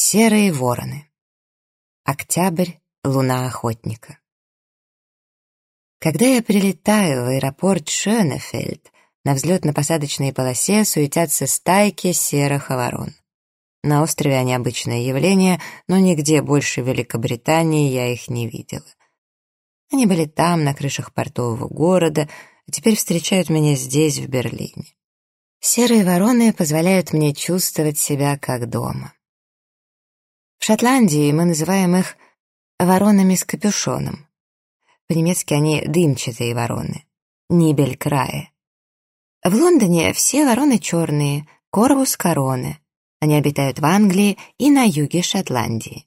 Серые вороны. Октябрь, луна охотника. Когда я прилетаю в аэропорт Шönефельд, на взлетно-посадочной полосе суетятся стайки серых ворон. На острове они обычное явление, но нигде больше Великобритании я их не видела. Они были там, на крышах портового города, а теперь встречают меня здесь, в Берлине. Серые вороны позволяют мне чувствовать себя как дома. В Шотландии мы называем их воронами с капюшоном. По-немецки они дымчатые вороны. Нибель края. В Лондоне все вороны черные, корвус короны. Они обитают в Англии и на юге Шотландии.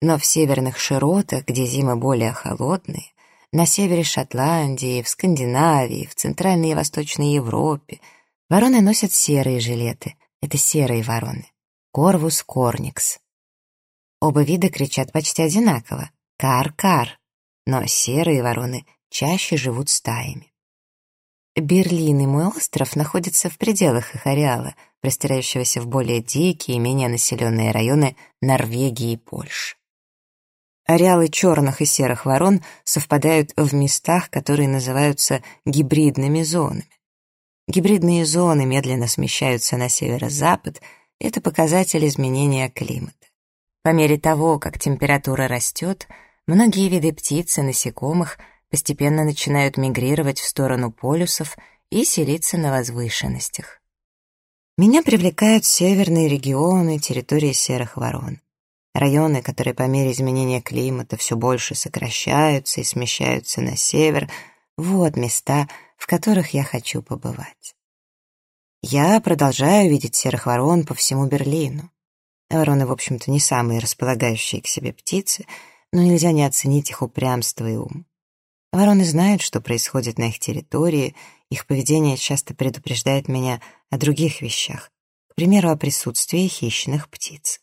Но в северных широтах, где зимы более холодные, на севере Шотландии, в Скандинавии, в Центральной и Восточной Европе, вороны носят серые жилеты. Это серые вороны. Корвус корникс. Оба вида кричат почти одинаково «кар-кар», но серые вороны чаще живут стаями. Берлин и мой остров находятся в пределах их ареала, простирающегося в более дикие и менее населенные районы Норвегии и Польши. Ареалы черных и серых ворон совпадают в местах, которые называются гибридными зонами. Гибридные зоны медленно смещаются на северо-запад, это показатель изменения климата. По мере того, как температура растет, многие виды птиц и насекомых постепенно начинают мигрировать в сторону полюсов и селиться на возвышенностях. Меня привлекают северные регионы, территории серых ворон. Районы, которые по мере изменения климата все больше сокращаются и смещаются на север, вот места, в которых я хочу побывать. Я продолжаю видеть серых ворон по всему Берлину. Вороны, в общем-то, не самые располагающие к себе птицы, но нельзя не оценить их упрямство и ум. Вороны знают, что происходит на их территории, их поведение часто предупреждает меня о других вещах, к примеру, о присутствии хищных птиц.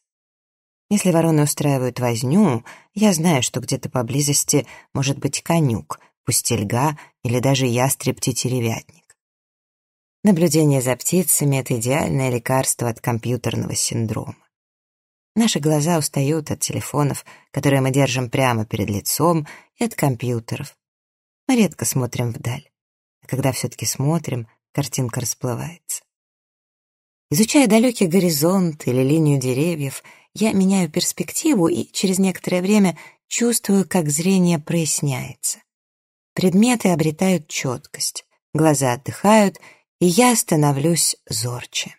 Если вороны устраивают возню, я знаю, что где-то поблизости может быть конюк, пустельга или даже ястреб-тетеревятник. Наблюдение за птицами — это идеальное лекарство от компьютерного синдрома. Наши глаза устают от телефонов, которые мы держим прямо перед лицом, и от компьютеров. Мы редко смотрим вдаль. А когда все-таки смотрим, картинка расплывается. Изучая далекий горизонт или линию деревьев, я меняю перспективу и через некоторое время чувствую, как зрение проясняется. Предметы обретают четкость, глаза отдыхают, и я становлюсь зорче.